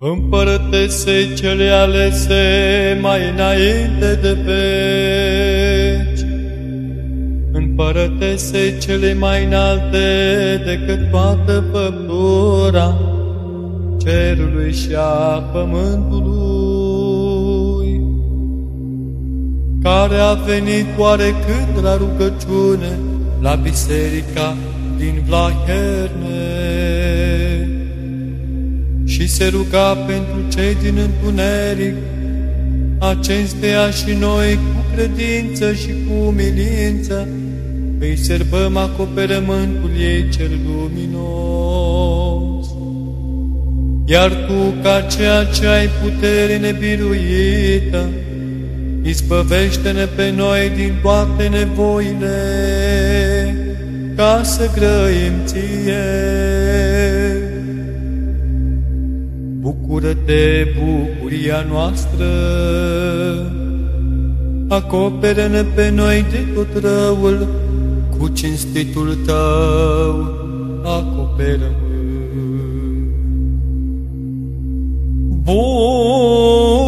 Împărătese cele alese mai înainte de veci, Împărătese cele mai înalte decât toată păptura cerului și a pământului, care a venit oarecând la rugăciune la biserica din Vlaherne și se ruga pentru cei din întuneric, acestea și noi cu credință și cu umilință îi serbăm acoperământul ei cel luminos. Iar tu, ca ceea ce ai putere nebiruită, izbăvește-ne pe noi din toate nevoile, ca să grăim ție. Bucură-te, bucuria noastră, acoperă-ne pe noi de tot răul, cu cinstitul tău, acoperă-mă. Bucură-te,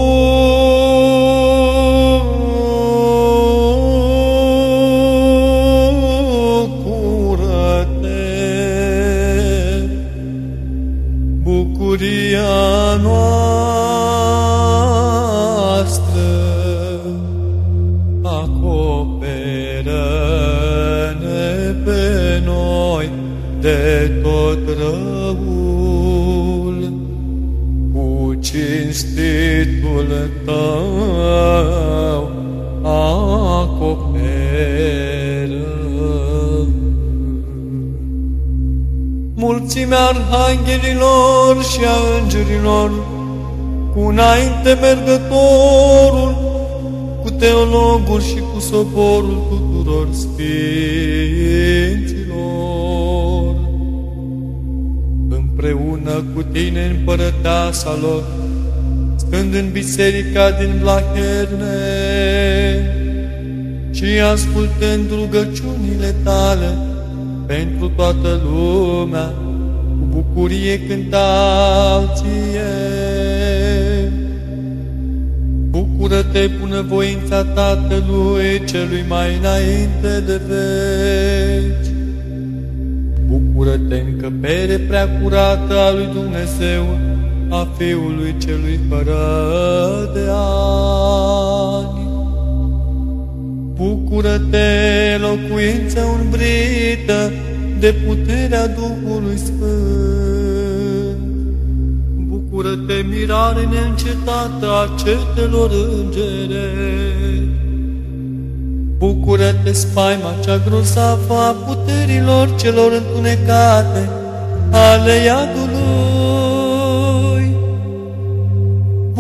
tău acoperă. Mulțimea arhanghelilor și a îngerilor, cu înainte mergătorul, cu teologul și cu soborul tuturor sfinților, împreună cu tine împărăteasa lor, stând în biserica din Blaherne și ascultând rugăciunile tale pentru toată lumea, cu bucurie cântau ție. Bucură-te, bunăvoința Tatălui celui mai înainte de veci. Bucură-te, încăpere prea curată a lui Dumnezeu, a Fiului celui fără de ani. Bucură-te, locuință umbrită de puterea Duhului Sfânt. Bucură-te, mirare neîncetată a cetelor îngere. Bucură-te, spaima cea grozavă a puterilor celor întunecate ale iadului.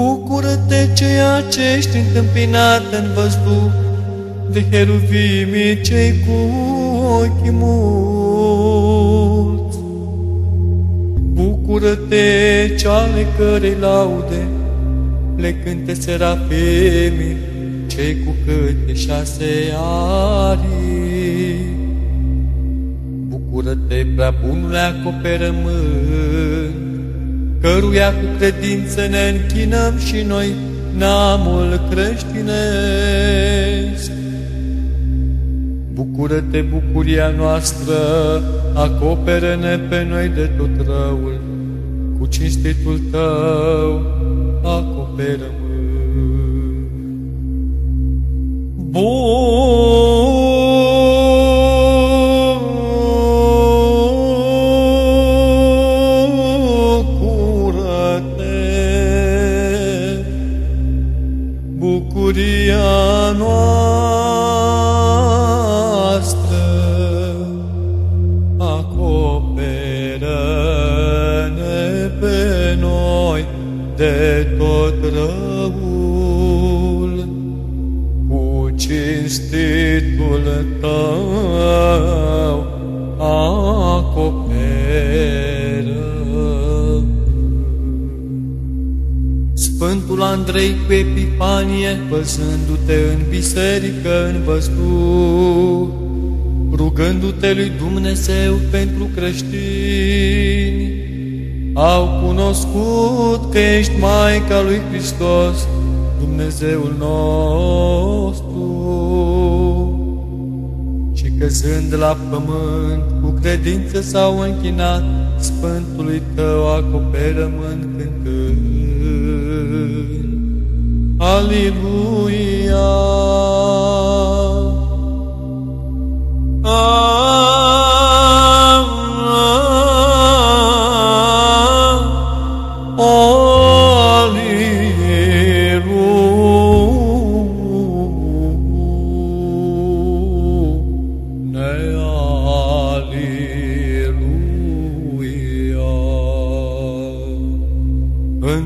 Bucură-te, ceea ce ești întâmpinat în văzduh de heruvimii cei cu ochii mulți. Bucură-te, ceale cărei laude, le cânte serafimii, cei cu câte șase arii. Bucură-te, prea bunule acoperământ, căruia cu credință ne închinăm și noi, neamul creștinesc. Bucură-te, bucuria noastră, acoperă-ne pe noi de tot răul, cu cinstitul tău, acoperă-mă. Bucură-te, Andrei cu Epifanie, văzându-te în biserică în văzduh, rugându-te lui Dumnezeu pentru creștini, au cunoscut că ești Maica lui Hristos, Dumnezeul nostru, și căzând la pământ, cu credință s-au închinat Sfântului Tău acoperământ cântând. Aleluia!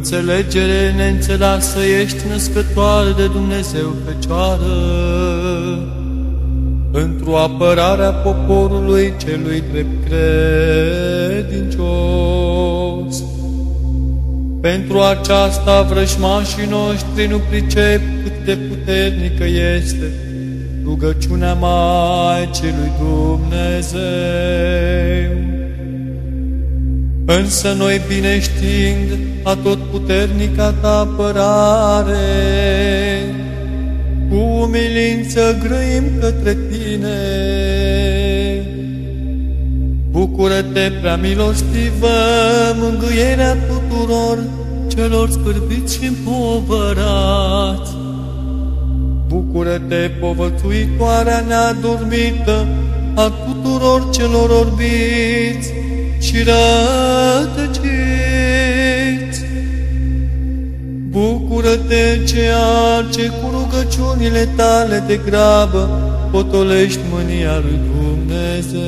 Înțelegere neînțeleasă ești născătoare de Dumnezeu Fecioară, într-o apărarea poporului celui drept credincios. Pentru aceasta vrăjmașii noștri nu pricep cât de puternică este rugăciunea Maicii lui Dumnezeu. Însă noi bine știind a tot puternica ta apărare, cu umilință grăim către tine. Bucură-te, prea milostivă, mângâierea tuturor celor scârbiți și împovărați. Bucură-te, povățuitoarea neadormită a tuturor celor orbiți și rătăciți. Bucură-te, ceea ce cu rugăciunile tale de grabă potolești mânia lui Dumnezeu,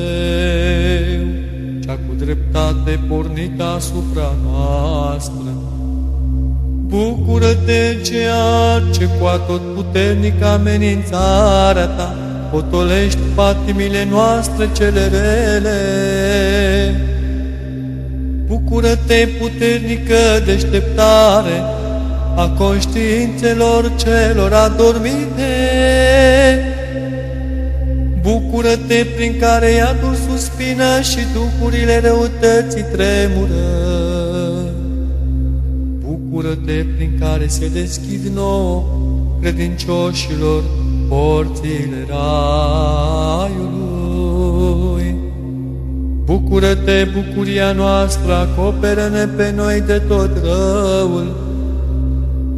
cea cu dreptate pornită asupra noastră. Bucură-te, ceea ce cu atot puternică amenințarea ta potolești patimile noastre cele rele. Bucură-te, puternică deșteptare a conștiințelor celor adormite. Bucură-te prin care iadul suspină și duhurile răutății tremură. Bucură-te prin care se deschid nouă credincioșilor porțile raiului. Bucură-te, bucuria noastră, acoperă-ne pe noi de tot răul,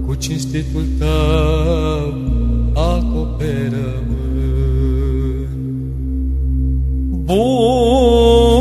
cu cinstitul tău acoperă-mă. Bun!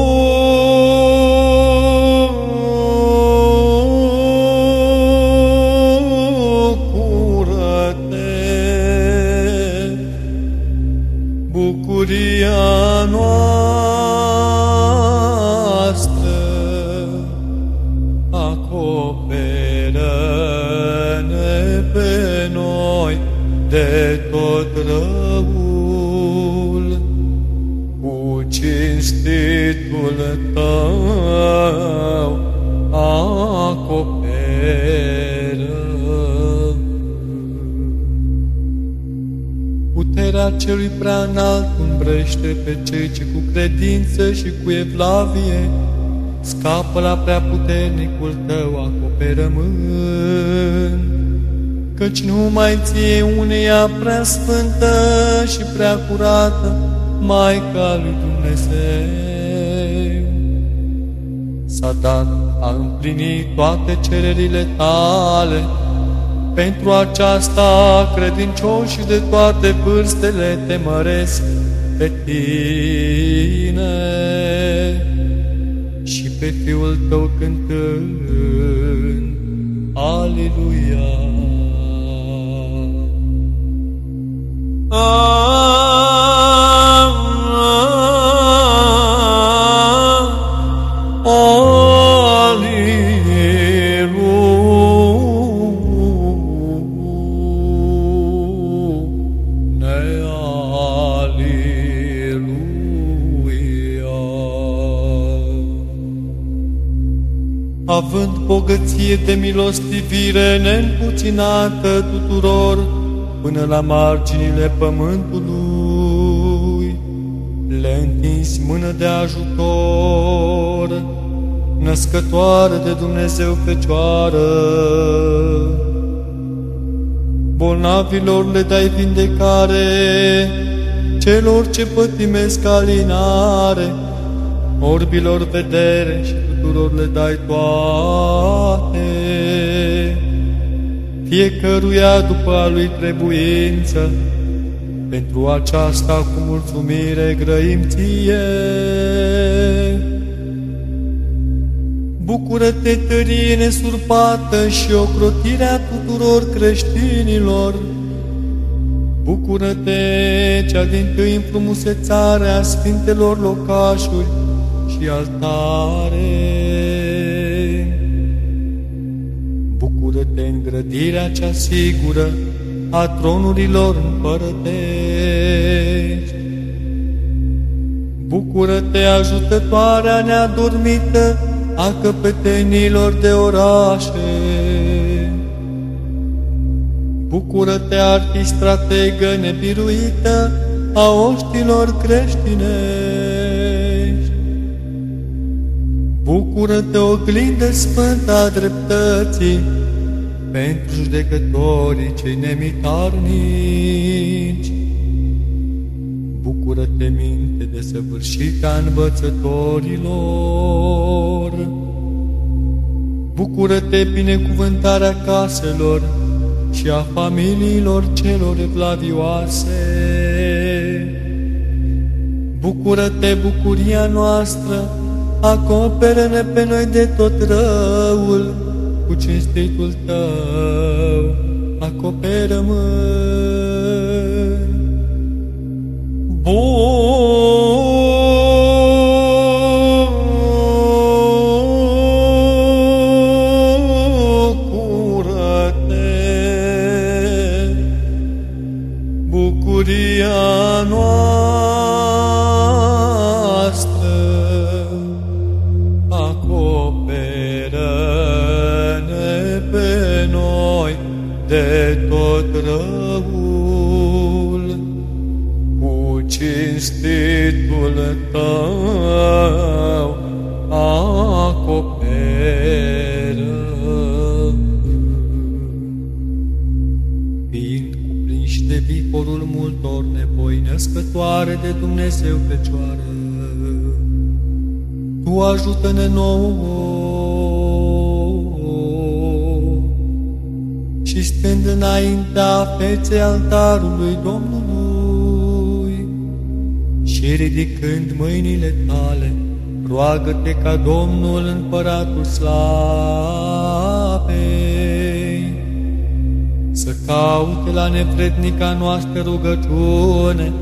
Celui prea înalt umbrește pe cei ce cu credință și cu evlavie scapă la prea puternicul tău acoperământ. Căci numai ție uneia prea sfântă și prea curată, Maica lui Dumnezeu. S-a dat a împlini toate cererile tale, pentru aceasta credincioși de toate vârstele te măresc pe tine și pe Fiul tău cântând. Aleluia! Aleluia! Având bogăție de milostivire neîmpuținată tuturor până la marginile pământului, le întins mână de ajutor, născătoare de Dumnezeu Fecioară, bolnavilor le dai vindecare, celor ce pătimesc alinare, orbilor vedere și tuturor le dai toate. Fiecăruia după a lui trebuință, pentru aceasta cu mulțumire grăim ție. Bucură-te, tărie nesurpată și ocrotirea tuturor creștinilor. Bucură-te, cea din tâi înfrumusețare a sfintelor locașuri și altare. Bucură-te, îngrădirea cea sigură a tronurilor împărătești. Bucură-te, ajutătoarea neadormită a căpetenilor de orașe. Bucură-te, arhistrategă nebiruită a oștilor creștinești. Bucură-te, oglindă sfântă a dreptății, pentru judecătorii cei nemitarnici. Bucură-te, minte de săvârșită a învățătorilor. Bucură-te, binecuvântarea caselor și a familiilor celor evlavioase. Bucură-te, bucuria noastră, acoperă-ne pe noi de tot răul, cu cinstitul tău, acoperă-mă. Bucură-te, născătoare de Dumnezeu Fecioară, Tu ajută-ne nouă. Și stând înaintea feței altarului Domnului și ridicând mâinile tale, roagă-te ca Domnul Împăratul Slavei să caute la nevrednica noastră rugăciune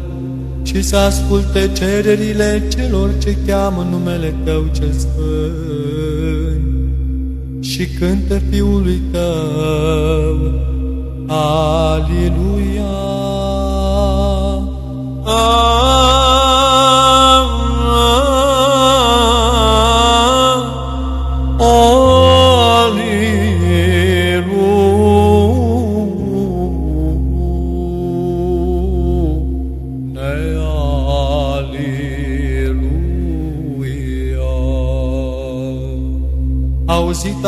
și să asculte cererile celor ce cheamă numele Tău cel Sfânt și cântă Fiului Tău. Aleluia! Auzit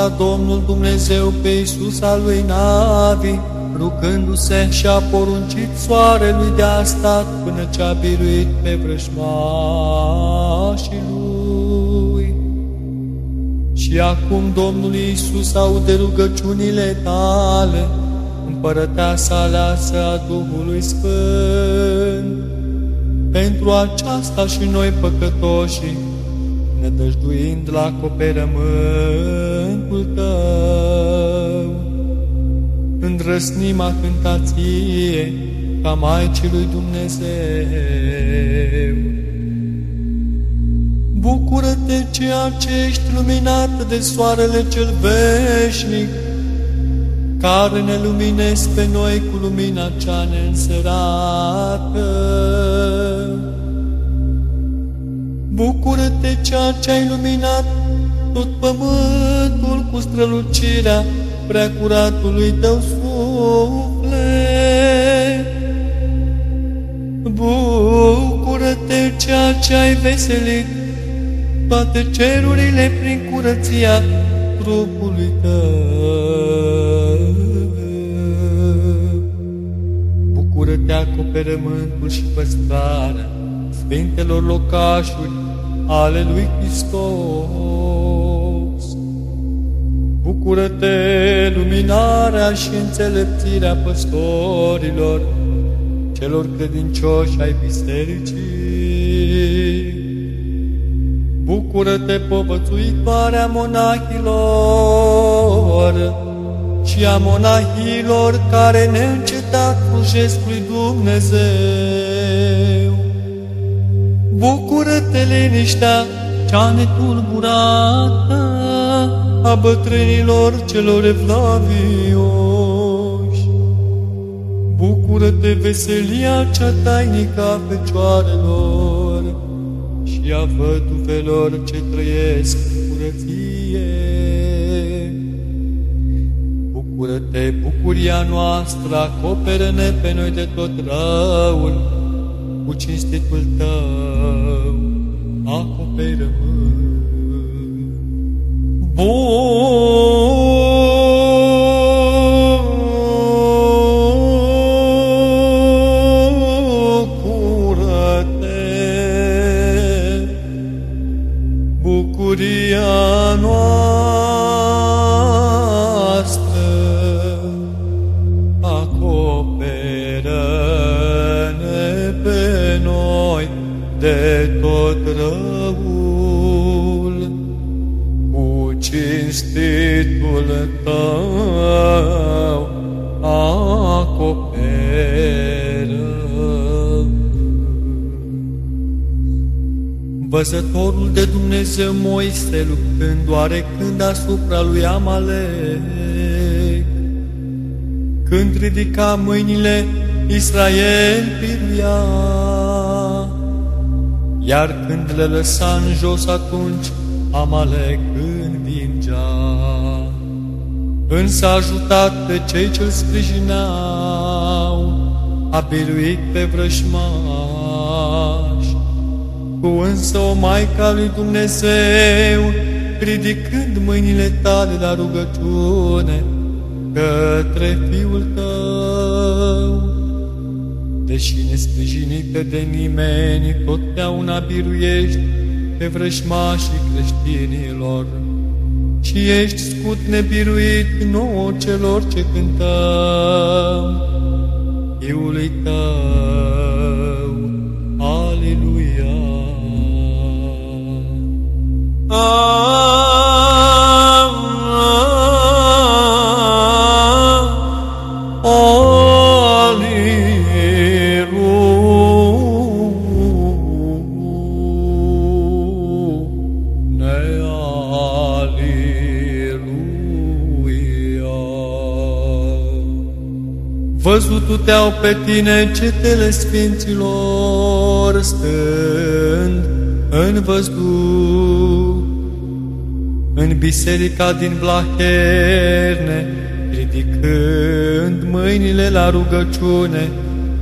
a Domnul Dumnezeu pe Iisus al lui Navi, rugându-se și a poruncit soarelui de a stat până ce a biruit pe vrăjmașii lui. Și acum Domnul Iisus aude rugăciunile tale, împărăteasa aleasă a Duhului Sfânt. Pentru aceasta și noi păcătoșii, nădăjduind la acoperământul tău, îndrăsnim a cântație ca Maicii lui Dumnezeu. Bucură-te ceea ce ești luminat de soarele cel veșnic, care ne luminezi pe noi cu lumina cea neînserată. Bucură-te ceea ce ai luminat tot pământul cu strălucirea preacuratului tău suflet. Bucură-te ceea ce ai veselit toate cerurile prin curăția trupului tău. Bucură-te acoperământul și păstrarea sfintelor locașuri ale lui Hristos. Bucură-te luminarea și înțelepțirea păstorilor, celor credincioși ai bisericii. Bucură-te, povățuitoarea monahilor și a monahilor care neîncetat slujesc lui Dumnezeu. Bucură-te, liniștea cea netulburată a bătrânilor celor evlavioși. Bucură-te, veselia cea tainică a fecioarelor și a văduvelor ce trăiesc în curăție. Bucură-te, bucuria noastră, acoperă-ne pe noi de tot răul, cu cinstitul tău, acoperă-mă. Bucură-te, Văzătorul de Dumnezeu Moise luptând oarecând asupra lui Amalek, când ridica mâinile, Israel piruia, iar când le lăsa în jos atunci, Amalek învingea. Însă a ajutat pe cei ce-l sprijineau, a biruit pe vrășmași, cu însă o Maica lui Dumnezeu, ridicând mâinile tale la rugăciune către Fiul tău. Deși nesprijinită de nimeni, totdeauna biruiești pe vrășmașii creștinilor și ești scut nebiruit nouă celor ce cântăm Fiului tău. Văzutu te-au pe tine cetele sfinților, stând în văzduh, în biserica din Blaherne, ridicând mâinile la rugăciune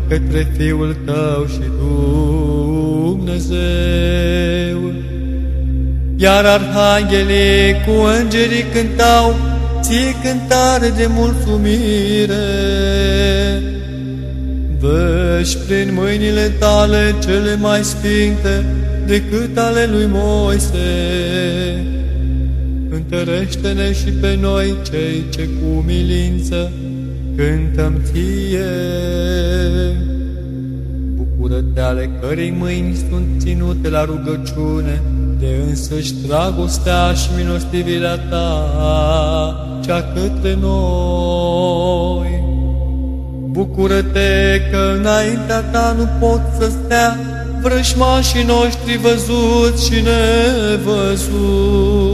către Fiul tău și Dumnezeu. Iar arhanghelii cu îngerii cântau ție cântare de mulțumire. Dă-și prin mâinile tale cele mai sfinte decât ale lui Moise. Întărește-ne și pe noi cei ce cu milință cântăm ție. Bucură-te ale cărei mâini sunt ținute la rugăciune, de însăși dragostea și milostivirea ta, cea către noi. Bucură-te că înaintea ta nu pot să stea vrășmașii noștri văzuți și nevăzuți.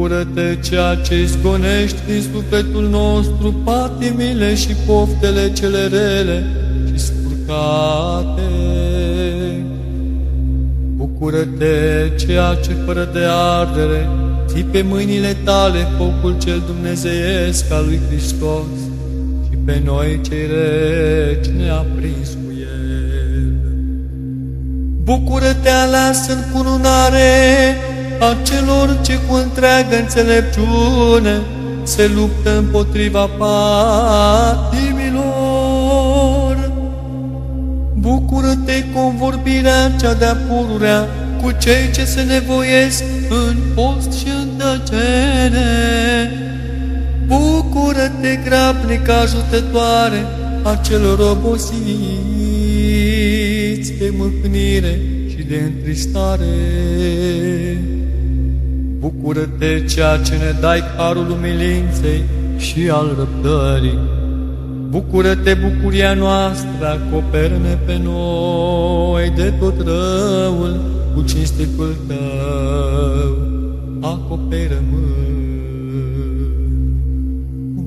Bucură-te ceea ce izgonești din sufletul nostru patimile și poftele cele rele și spurcate. Bucură-te ceea ce fără de ardere ții pe mâinile tale focul cel dumnezeiesc al lui Hristos și pe noi cei reci ne-a prins cu el. Bucură-te aleas în cununare a celor ce cu întreagă înțelepciune se luptă împotriva patimilor. Bucură-te convorbirea cea de-a pururea cu cei ce se nevoiesc în post și în tăcere. Bucură-te, grabnică ajutătoare a celor obosiți de mâhnire și de întristare. Bucură-te, ceea ce ne dai harul umilinței și al răbdării. Bucură-te, bucuria noastră, acoperă-ne pe noi de tot răul cu cinstitul tău. Acoperă-mă.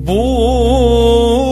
Bun!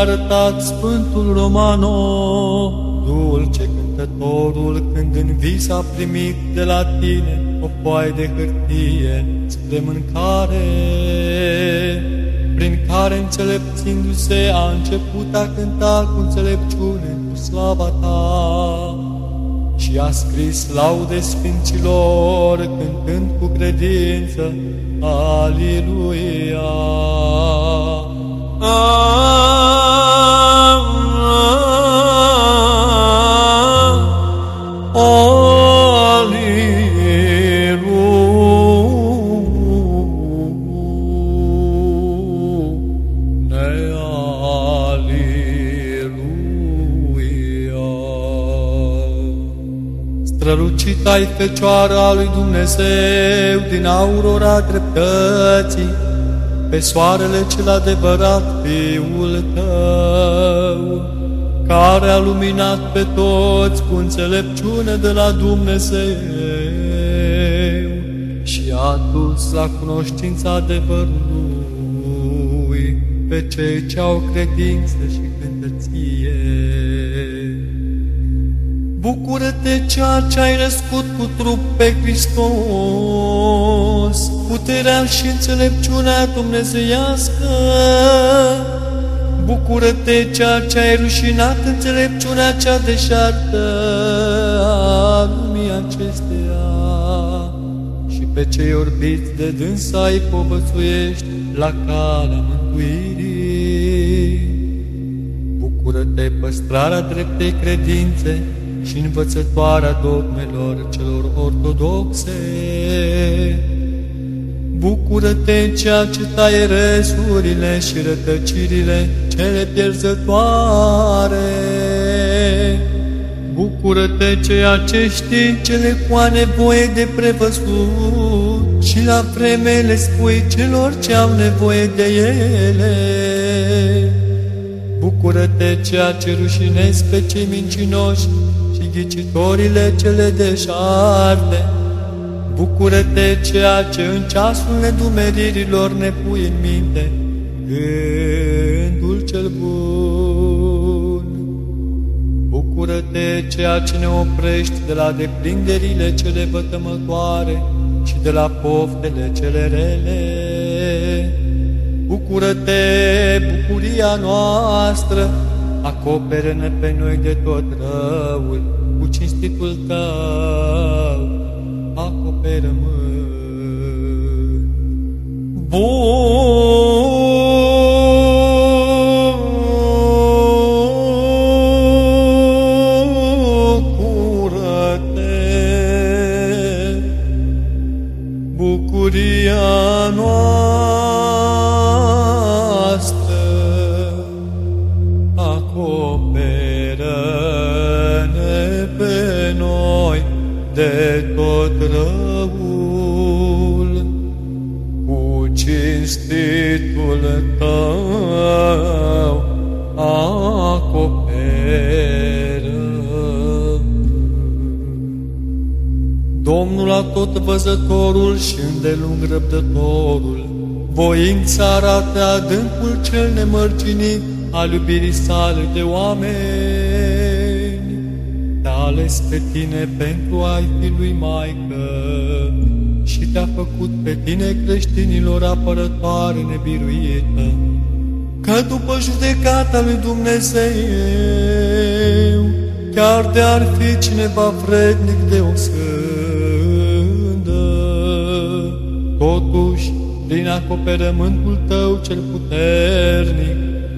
Arătat Sfântul Romano, dulce cântătorul, când în vis a primit de la tine o foaie de hârtie spre mâncare, prin care înțelepțindu-se a început a cânta cu înțelepciune cu slava ta și a scris laude sfinților cântând cu credință. Aliluia! ai Fecioara lui Dumnezeu din aurora dreptății, pe soarele cel adevărat, Fiul tău, care a luminat pe toți cu înțelepciune de la Dumnezeu și a dus la cunoștința adevărului pe cei ce au credință și Bucură-te ceea ce ai născut cu trup pe Hristos, puterea și înțelepciunea dumnezeiască. Bucură-te ceea ce ai rușinat înțelepciunea cea deșartă a lumii acesteia și pe cei orbiți de dânsa îi povățuiești la calea mântuirii. Bucură-te păstrarea dreptei credințe, și învățătoarea dogmelor celor ortodoxe. Bucură-te ceea ce taie resurile și rătăcirile cele pierzătoare. Bucură-te ceea ce știi cele cu nevoie de prevăzut și la vreme le spui celor ce au nevoie de ele. Bucură-te ceea ce rușinezi pe cei mincinoși ghicitorile cele deșarte. Bucură-te ceea ce în ceasul nedumeririlor ne pui în minte, gândul cel bun. Bucură-te ceea ce ne oprești de la deprinderile cele vătămătoare și de la poftele cele rele. Bucură-te, bucuria noastră, acoperă-ne pe noi de tot răul cinstitul tău, acoperă-mă. Bun! Îndelung răbdătorul, voința arată adâncul cel nemărcinit al iubirii sale de oameni. Te-a ales pe tine pentru a fi lui Maică și te-a făcut pe tine creștinilor apărătoare nebiruită, că după judecata lui Dumnezeu, chiar de ar fi cineva vrednic totuși, din acoperământul tău cel puternic,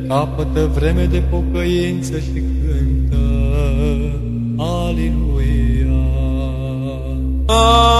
capătă vreme de pocăință și cântă. Aliluia! Minunat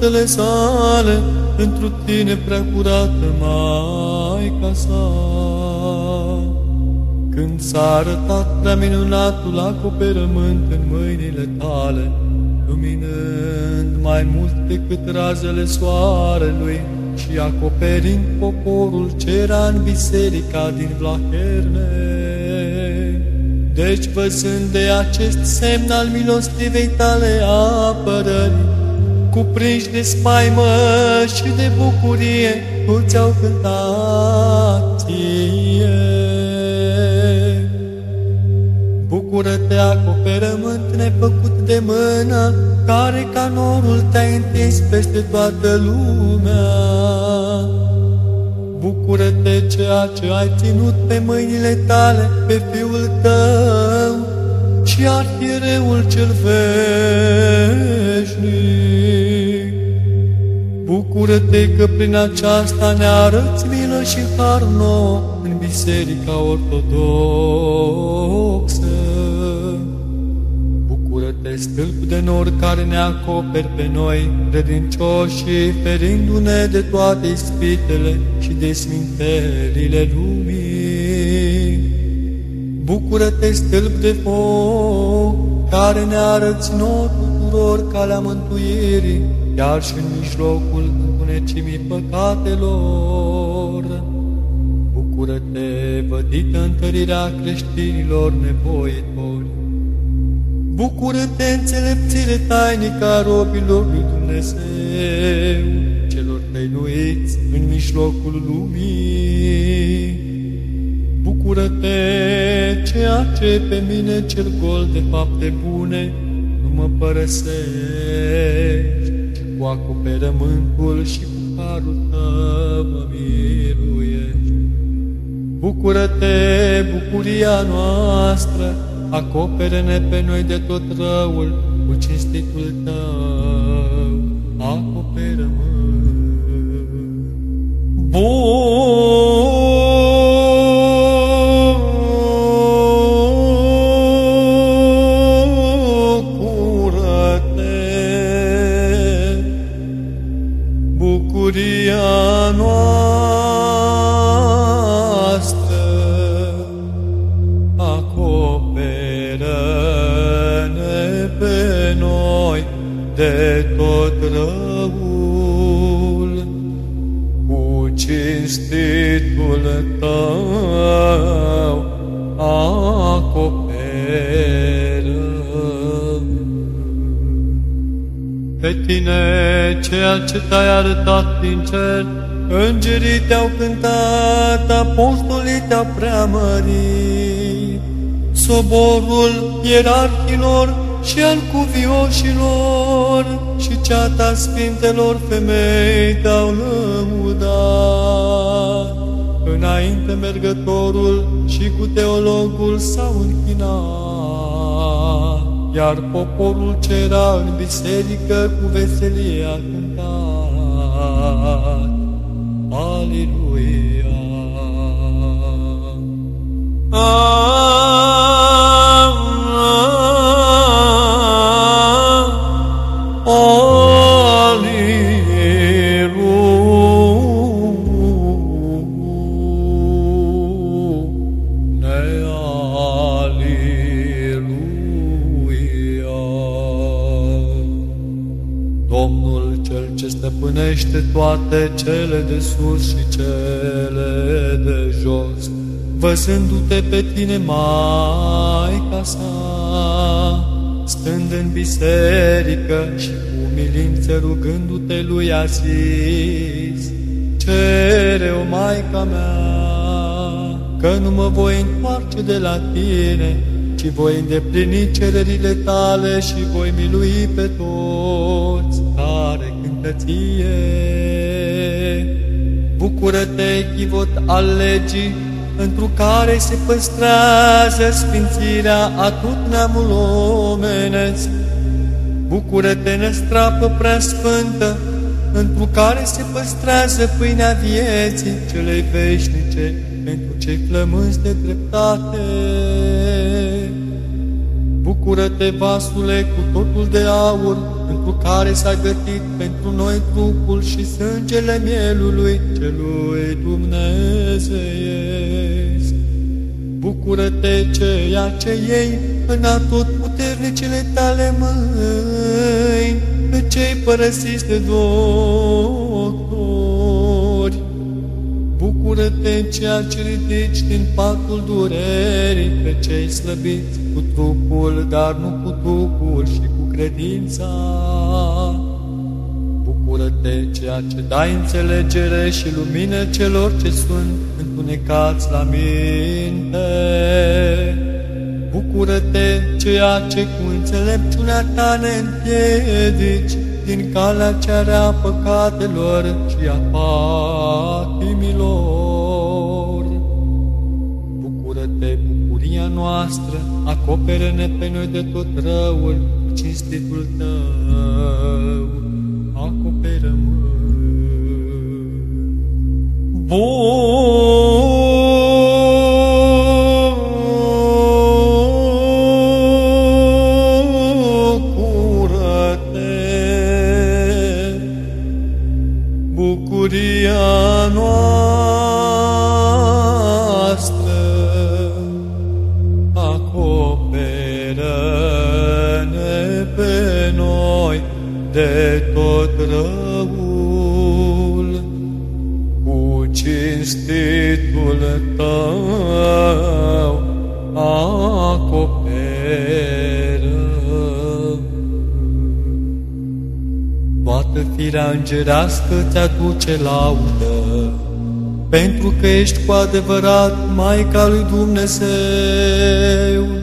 faptele sale, pentru tine prea curată Maica sa. Când s-a arătat prea minunatul acoperământ în mâinile tale, luminând mai mult decât razele soarelui și acoperind poporul ce era în biserica din Vlaherne. Deci, văzând de acest semn al milostivei tale apărării, cuprinși de spaimă și de bucurie, tu ți-au cântat ție. Bucură-te, acoperământ nefăcut de mână, care ca norul te-ai întins peste toată lumea. Bucură-te ceea ce ai ținut pe mâinile tale, pe Fiul tău și arhiereul cel veșnic. Bucură-te că prin aceasta ne arăți milă și har nouă în Biserica Ortodoxă. Bucură-te, stâlp de nor care ne acoperi pe noi, credincioși, ferindu-ne de toate ispitele și de smintelile lumii. Bucură-te, stâlp de foc, care ne arăți nouă tuturor calea mântuirii, chiar și în mijlocul întunecimii păcatelor. Bucură-te, vădită întărirea creștinilor nevoitori. Bucură-te, înțelepțire tainică a robilor lui Dumnezeu, celor tăinuiți în mijlocul lumii. Bucură-te, ceea ce pe mine cel gol de fapte bune nu mă părăsești, cu acoperământul și cu harul tău mă miluiești. Bucură-te, bucuria noastră, acopere-ne pe noi de tot răul cu cinstitul tău, acoperă-mă. Bucură-te, Pe tine ceea ce te-ai arătat din cer, îngerii te-au cântat, apostolii te-au preamărit, soborul ierarhilor și al cuvioșilor și ceata sfintelor femei te-au lăudat. Înainte mergătorul și cu teologul s-au închinat, iar poporul ce era în biserică cu veselie a cântat. Aleluia! Aleluia! Toate cele de sus și cele de jos, văzându-te pe tine, Maica sa, stând în biserică și cu umilință rugându-te lui a zis, Cere-o, Maica mea, că nu mă voi întoarce de la tine, ci voi îndeplini cererile tale și voi milui pe toți care cântă ție. Bucură-te, chivot al legii, întru care se păstrează sfințirea a tot neamul omenesc. Bucură-te, năstrapă prea sfântă, întru care se păstrează pâinea vieții celei veșnice, pentru cei flămânzi de dreptate. Bucură-te, vasule, cu totul de aur, pentru care s-a gătit pentru noi trupul și sângele mielului celui Dumnezeiesc. Bucură-te, ceea ce ei în atot puternicile tale mâini, pe cei părăsiți de doctori. Bucură-te, ceea ce ridici din patul durerii, pe cei slăbiți cu trupul, dar nu cu trupul și cu credința. Bucură-te, ceea ce dai înțelegere și lumină celor ce sunt întunecați la minte. Bucură-te, ceea ce cu înțelepciunea ta ne împiedici din calea cea rea păcatelor și a patimilor. Bucură-te, bucuria noastră, acoperă-ne pe noi de tot răul, cinstitul tău, acoperă-mă. bucuria cinstitul tău acoperă. Toată firea îngerească ți-aduce laudă, pentru că ești cu adevărat Maica lui Dumnezeu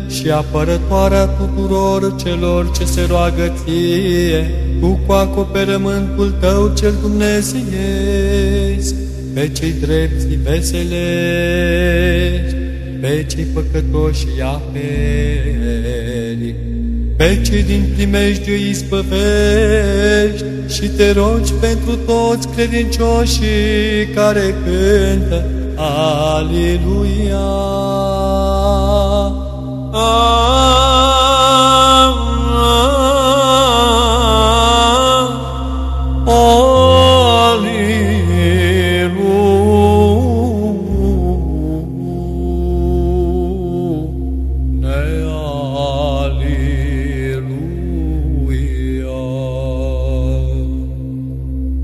și apărătoarea tuturor celor ce se roagă ție, tu cu acoperământul tău cel dumnezeiesc, pe cei drepți veselești, pe cei păcătoși aperi, pe cei din primești îi spăvești și te rogi pentru toți credincioșii care cântă Aleluia.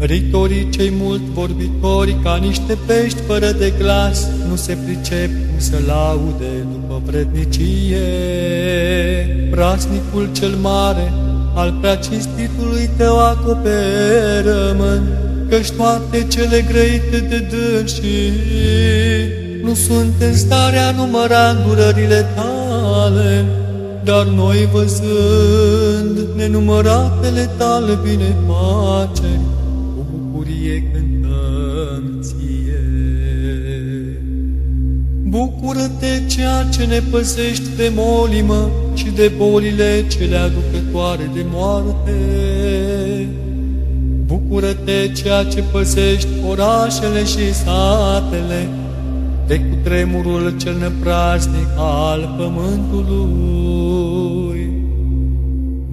Ritorii cei mult vorbitori ca niște pești fără de glas nu se pricep cum să laude după vrednicie. Prasnicul cel mare al preacinstitului tău acoperă-mă, căci toate cele grăite de dânsii nu sunt în starea număra durările tale, dar noi văzând nenumăratele tale bine pace, Bucură-te ceea ce ne păzești de molimă și de bolile cele aducătoare de moarte. Bucură-te ceea ce păzești orașele și satele, de cutremurul cel nepraznic al pământului.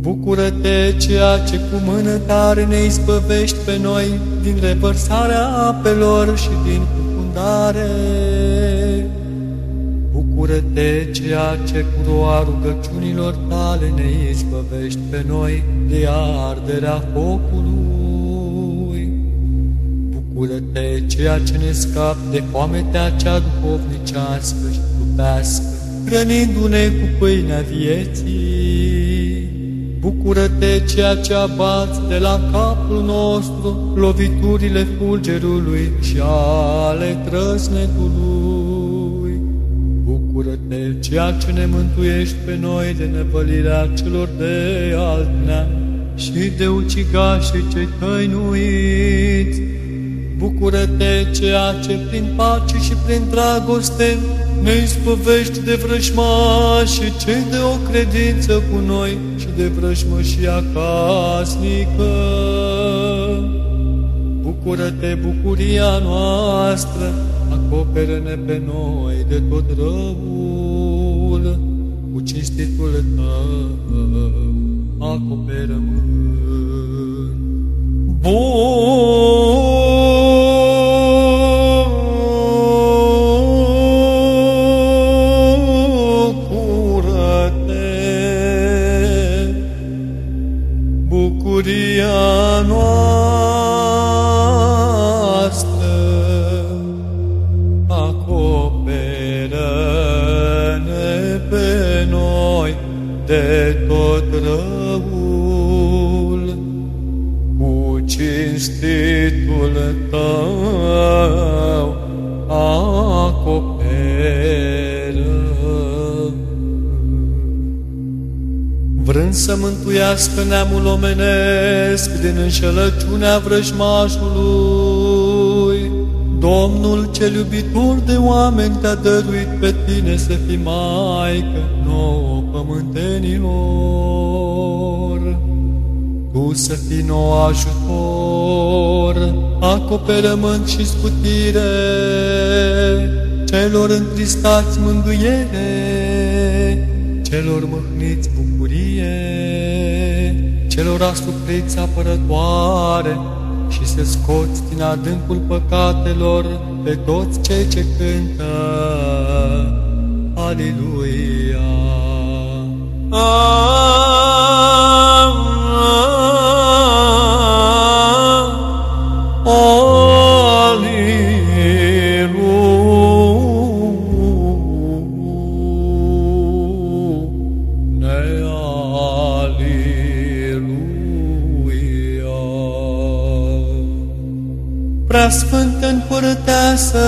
Bucură-te, ceea ce cu mână tare ne izbăvești pe noi din revărsarea apelor și din cufundare. Bucură-te, ceea ce cu roa rugăciunilor tale ne izbăvești pe noi de arderea focului. Bucură-te, ceea ce ne scap de foametea cea duhovnicească și trupească, hrănindu-ne cu pâinea vieții. Bucură-te, ceea ce abați de la capul nostru loviturile fulgerului și ale trăsnetului. Bucură-te, ceea ce ne mântuiești pe noi de nepălirea celor de alt neam și de ucigașii cei tăinuiți. Bucură-te, ceea ce prin pace și prin dragoste ne ispovești de vrăjmași cei de o credință cu noi și de vrăjmășia casnică. Bucură-te, bucuria noastră, acoperă-ne pe noi de tot răul, cu cinstitul tău, acoperă-mă. Bucură-te, să mântuiască neamul omenesc din înșelăciunea vrăjmașului, Domnul cel iubitor de oameni te-a dăruit pe tine să fii Maică nouă pământenilor. Tu să fii nou ajutor, acoperământ și scutire, celor întristați mângâiere, celor mâhniți bucurie, celor asupriți apărătoare și să scoți din adâncul păcatelor pe toți cei ce cântă. Aleluia! Preasfântă împărăteasă,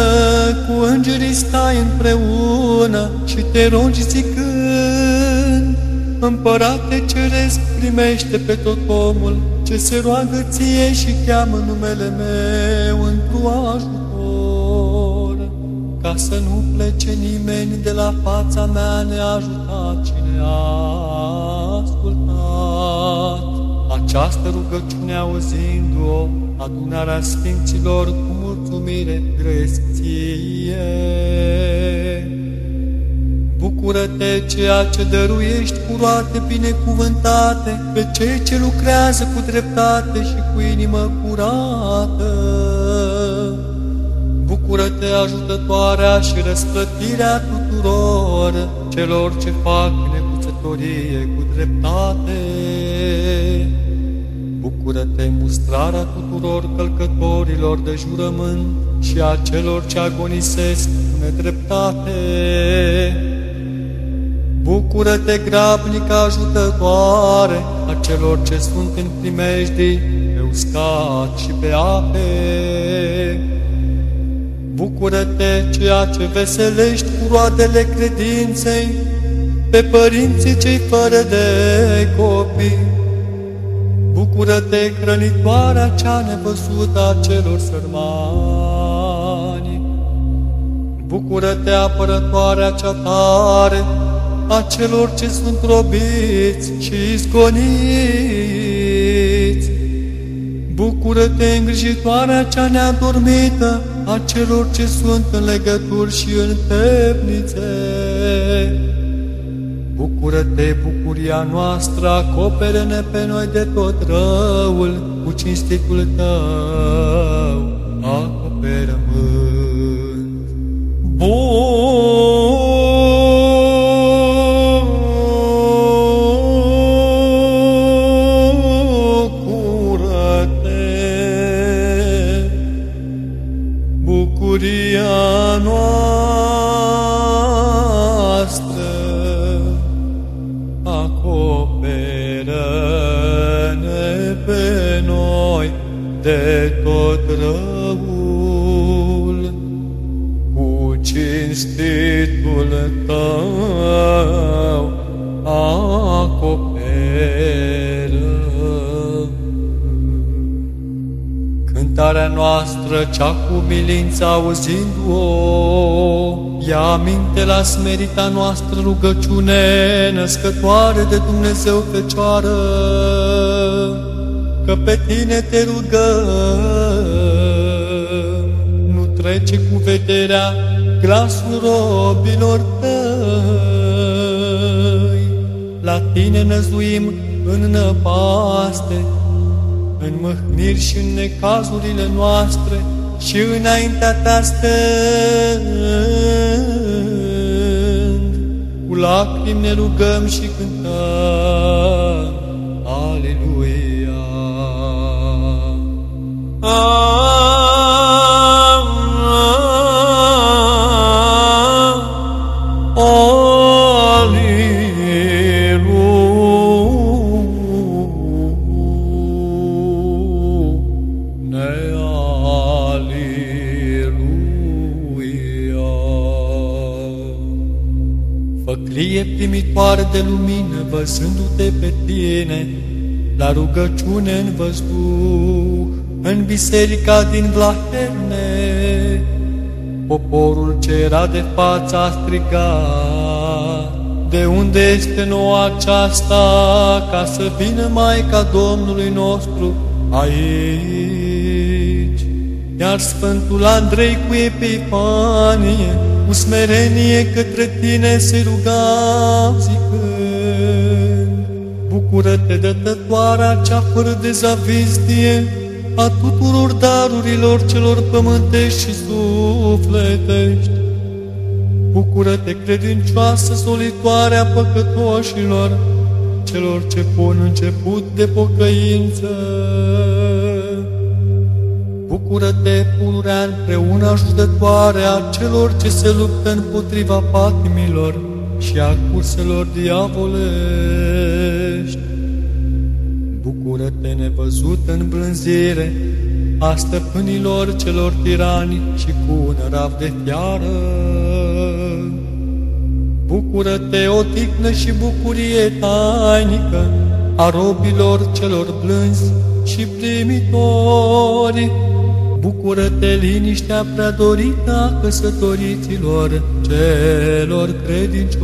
cu îngerii stai împreună și te rogi zicând, Împărate ceresc, primește pe tot omul ce se roagă ție și cheamă numele meu într-o ajutor, ca să nu plece nimeni de la fața mea neajutat și neascultat. Această rugăciune auzindu-o, adunarea Sfinților cu mulțumire grăiesc ție. Bucură-te ceea ce dăruiești cu roate binecuvântate pe cei ce lucrează cu dreptate și cu inimă curată. Bucură-te ajutătoarea și răsplătirea tuturor celor ce fac necuțătorie cu dreptate. Bucură-te mustrarea tuturor călcătorilor de jurământ și a celor ce agonisesc cu nedreptate. Bucură-te, grabnică ajutătoare a celor ce sunt în primejdii, pe uscat și pe ape. Bucură-te, ceea ce veselești cu roadele credinței, pe părinții cei fără de copii. Bucură-te, hrănitoarea cea nevăzută a celor sărmani. Bucură-te, apărătoarea cea tare a celor ce sunt robiți și izgoniți. Bucură-te, îngrijitoarea cea neadormită a celor ce sunt în legături și în temnițe. Bucură-te, bucuria noastră, acopere-ne pe noi de tot răul, cu cinstitul tău, acoperământ. Cea cu milință auzindu-o, ia aminte la smerita noastră rugăciune, născătoare de Dumnezeu Fecioară, că pe tine te rugăm. Nu trece cu vederea glasul robilor tăi, la tine năzuim în năpaste, în mâhniri și în necazurile noastre și înaintea ta stând. Cu lacrimi ne rugăm și cântăm. Văzându-te pe tine, la rugăciune în văzduh, în biserica din Vlaherne, poporul ce era de față a strigat, de unde este noua aceasta, ca să vină Maica Domnului nostru aici. Iar Sfântul Andrei cu Epifanie, cu smerenie către tine se ruga zicând, Bucură-te, dătătoarea cea fără de zavistie a tuturor darurilor celor pământești și sufletești. Bucură-te, credincioasă solitoarea păcătoșilor, celor ce pun început de pocăință. Bucură-te, pururea împreună ajutătoare a celor ce se luptă împotriva patimilor și a curselor diavolești. Bucură-te, nevăzut în blânzire, a stăpânilor celor tirani și cu un rav de fiară. Bucură-te, o tignă și bucurie tainică a robilor celor blânzi și primitori, Bucură-te, liniștea prea dorită a căsătoriților celor credincioși.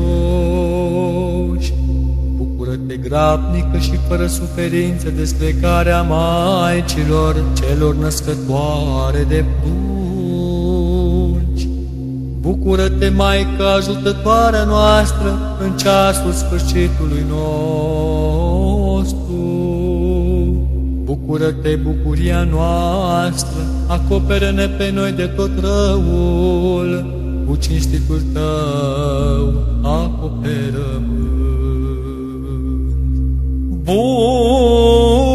Bucură-te, grabnică și fără suferință desplecarea maicilor celor născătoare de prunci. Bucură-te, Maică, ajutătoarea noastră în ceasul sfârșitului nostru. Bucură-te, bucuria noastră, acoperă-ne pe noi de tot răul, cu cinstitul tău, acoperă-mă. Bun!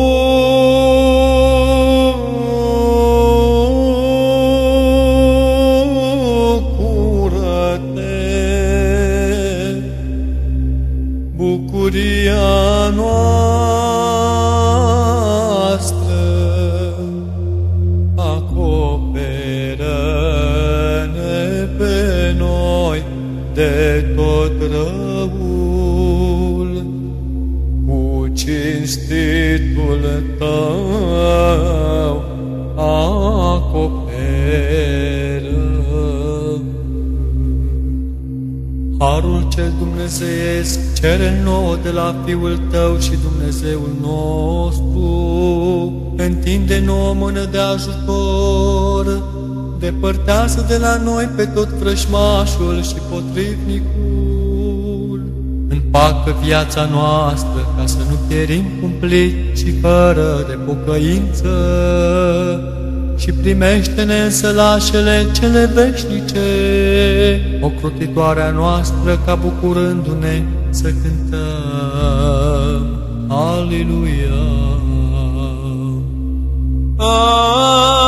Cel dumnezeiesc cere nouă de la Fiul tău și Dumnezeul nostru, întinde nouă mână de ajutor, depărtează de la noi pe tot vrăjmașul și potrivnicul. Împacă viața noastră ca să nu pierim cumplit și fără de pocăință și primește-ne în sălașele cele veșnice, ocrotitoarea noastră ca bucurându-ne să cântăm. Aleluia! puternicul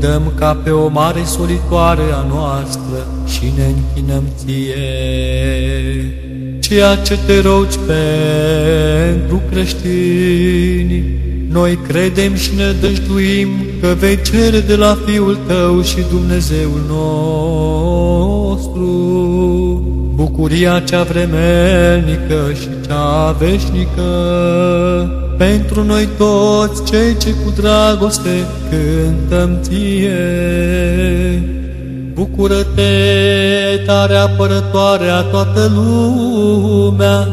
te lăudăm ca pe o mare solitoare a noastră și ne închinăm ție. Ceea ce te rogi pentru creștini, noi credem și ne dăjduim că vei cere de la Fiul tău și Dumnezeul nostru bucuria cea vremelnică și cea veșnică pentru noi toți cei ce cu dragoste cântăm ție. Bucură-te, tare apărătoare a toată lumea,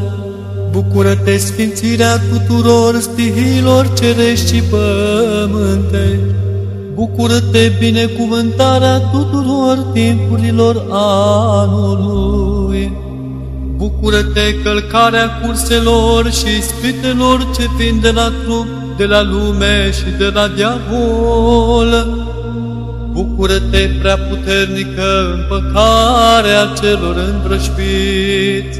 Bucură-te, sfințirea tuturor stihilor cerești și pământești, Bucură-te, binecuvântarea tuturor timpurilor anului, Bucură-te, călcarea curselor și spitelor ce vin de la trup, de la lume și de la diavol. Bucură-te, prea puternică împăcarea celor învrășpiți.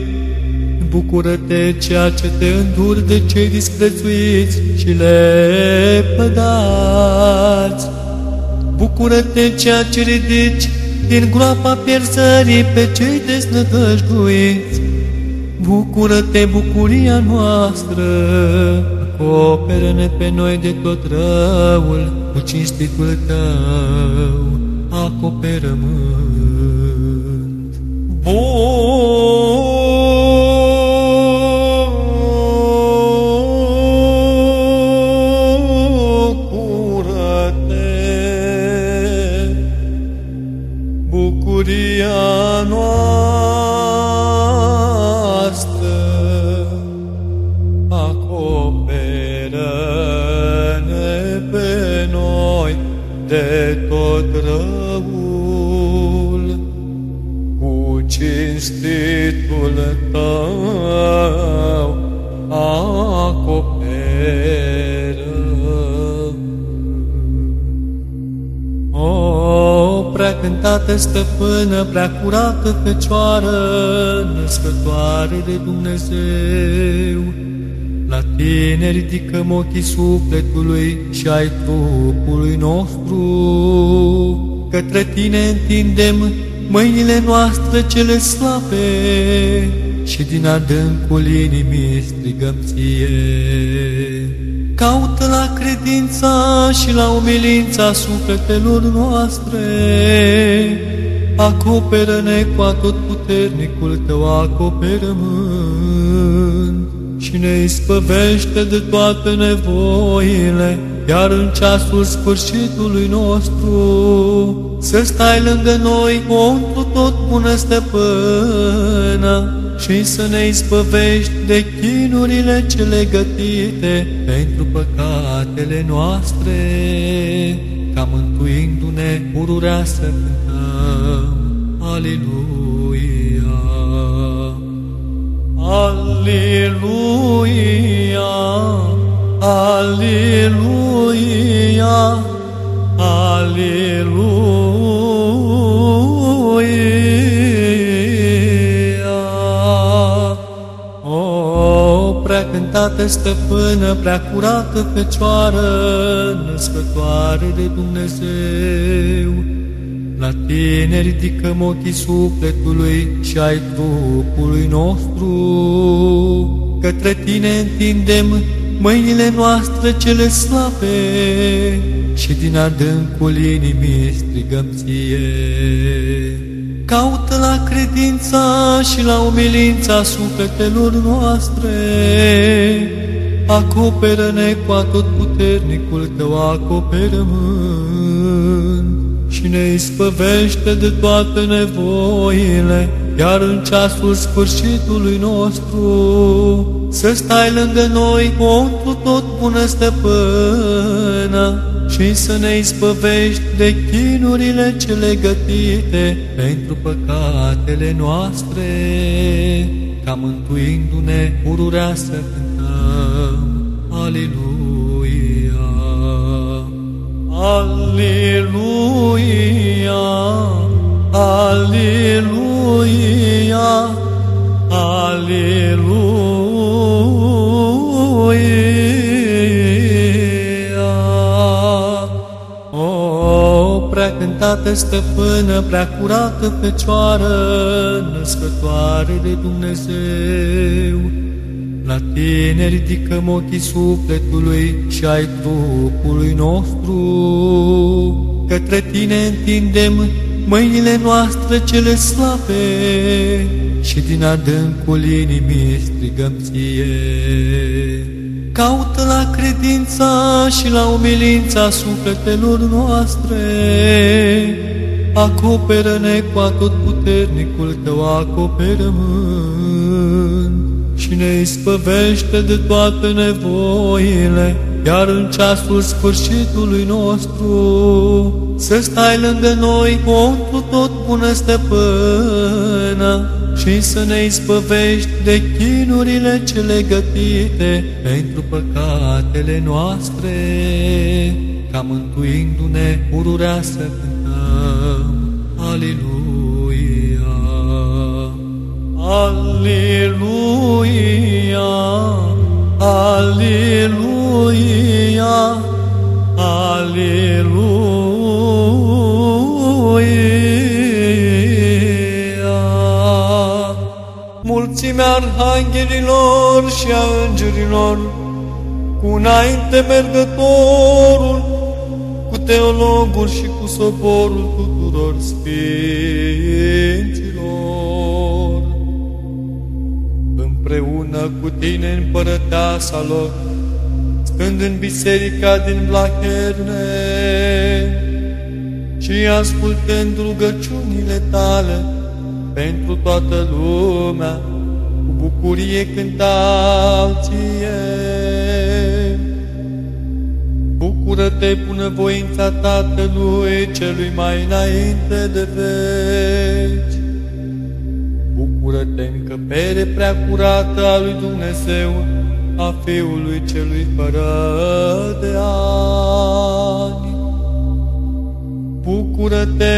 Bucură-te, ceea ce te înduri de cei disprețuiți și le pădați. Bucură-te, ceea ce ridici din groapa pierzării pe cei desnădăjduiți. Bucură-te, bucuria noastră, acoperă-ne pe noi de tot răul, cu cinstitul tău, acoperământ. Bun! Cântată stăpână, prea curată Fecioară, născătoare de Dumnezeu. La tine ridicăm ochii sufletului și ai trupului nostru. Către tine întindem mâinile noastre cele slabe și din adâncul inimii strigăm ție. Caută la credința și la umilința sufletelor noastre. Acoperă-ne cu atot puternicul tău acoperământ și ne ispăvește de toate nevoile, iar în ceasul sfârșitului nostru să stai lângă noi, o tot bună stăpână, și să ne ispăvești de chinurile cele gătite pentru păcatele noastre, ca mântuindu-ne pururea să cântăm. Aleluia! Aleluia! Aleluia! Aleluia! Cântată stăpână, prea curată Fecioară, născătoare de Dumnezeu. La tine ridicăm ochii sufletului și ai trupului nostru. Către tine întindem mâinile noastre cele slabe și din adâncul inimii strigăm ție. Caută la credința și la umilința sufletelor noastre, acoperă-ne cu atot puternicul tău acoperământ și ne ispăvește de toate nevoile, iar în ceasul sfârșitului nostru să stai lângă noi, o tot bună stăpână, și să ne ispăvești de chinurile cele gătite pentru păcatele noastre, ca mântuindu-ne pururea să cântăm. Aleluia! Aleluia! Aleluia! Aleluia! Prea cântată stăpână, prea curată Fecioară, născătoare de Dumnezeu. La tine ridicăm ochii sufletului și ai trupului nostru. Către tine întindem mâinile noastre cele slabe și din adâncul inimii strigăm ție. Caută la credința și la umilința sufletelor noastre. Acoperă-ne cu atot puternicul tău acoperământ și ne ispăvește de toate nevoile, iar în ceasul sfârșitului nostru să stai lângă noi, o tot bună stăpână, și să ne ispăvești de chinurile cele gătite pentru păcatele noastre, ca mântuindu-ne pururea să cântăm. Aleluia! Aleluia! Aleluia! Aleluia! Mulțimea arhanghelilor și a îngerilor, cu înainte mergătorul, cu teologul și cu soborul tuturor sfinților. Împreună cu tine împărăteasa lor, stând în biserica din Blaherne și ascultând rugăciunile tale pentru toată lumea, bucurie cântau ție. Bucură-te, voința Tatălui celui mai înainte de veci. Bucură-te, încăpere prea curată a lui Dumnezeu, a Fiului celui fără de ani. Bucură-te,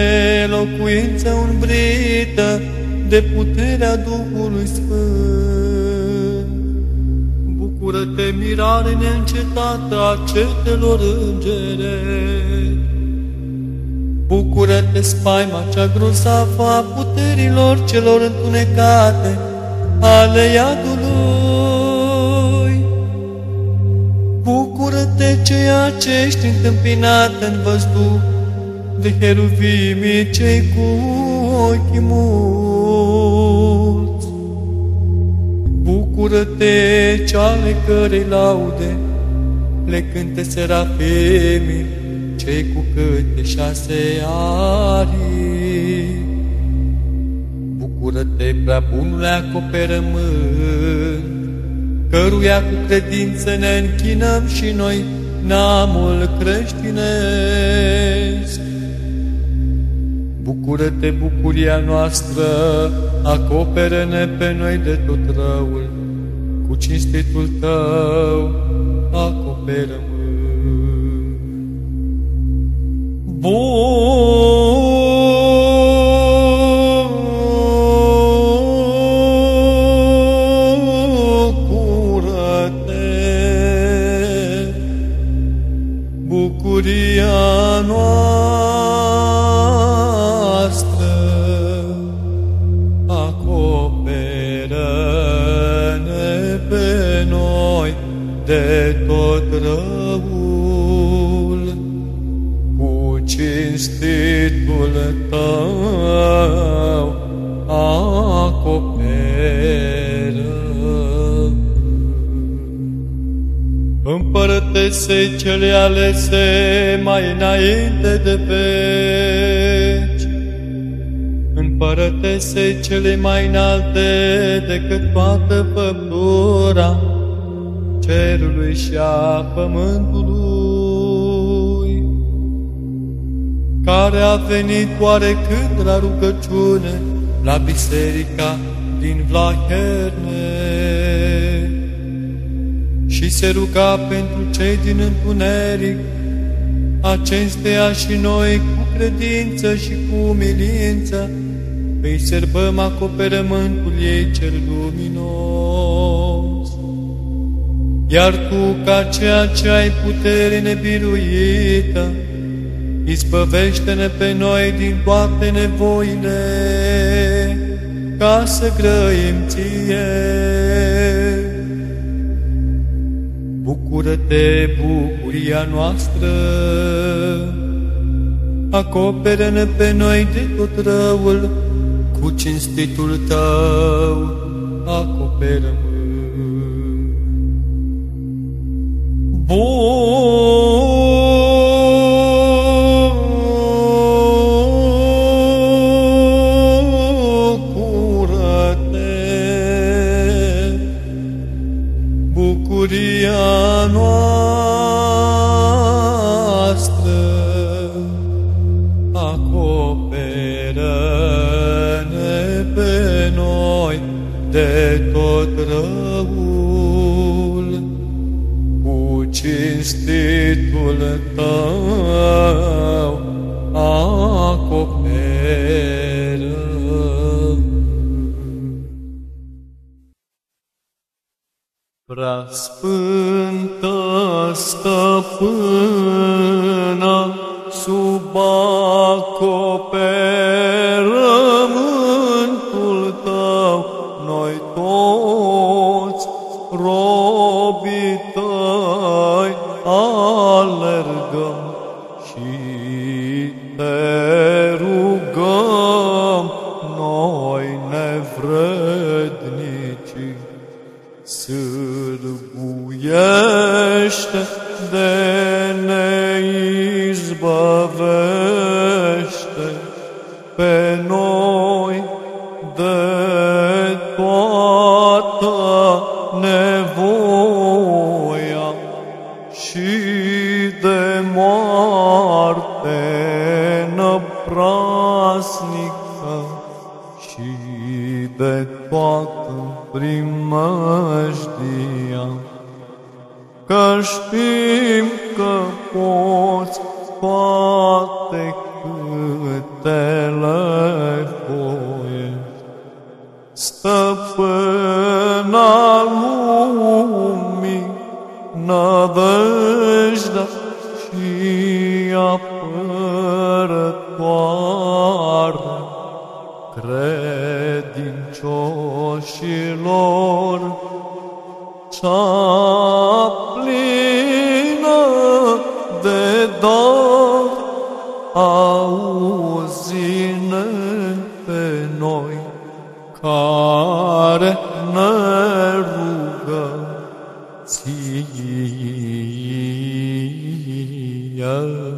locuință umbrită, de puterea Duhului Sfânt. Bucură-te, mirare neîncetată a cetelor îngere. Bucură-te, spaima cea grozavă a puterilor celor întunecate ale iadului. Bucură-te, ceea ce ești întâmpinat în văzduh de heruvimii cei cu ochii mulți. Bucură-te, ceale cărei laude le cânte serafimii, cei cu câte șase arii. Bucură-te, prea bunule acoperământ, căruia cu credință ne închinăm și noi, neamul creștinesc. Bucură-te, bucuria noastră, acoperă-ne pe noi de tot răul, cu cinstitul tău, acoperă-mă. bucuria Împărătesei cele alese mai înainte de veci, Împărătesei cele mai înalte decât toată făptura cerului și a pământului, care a venit oarecând la rugăciune la biserica din Vlaherne și se ruga pentru cei din întuneric, acestea și noi cu credință și cu umilință îi sărbăm acoperământul ei cel luminos. Iar Tu, ca ceea ce ai putere nebiruită, izbăvește-ne pe noi din toate nevoile, ca să grăim Ție. Bucură-te, bucuria noastră, acoperă-ne pe noi de tot răul, cu cinstitul Tău, acoperă-mă. Bucură-te, cinstitul Tău acoperă. Prea sfântă stăpână, sub acoperământul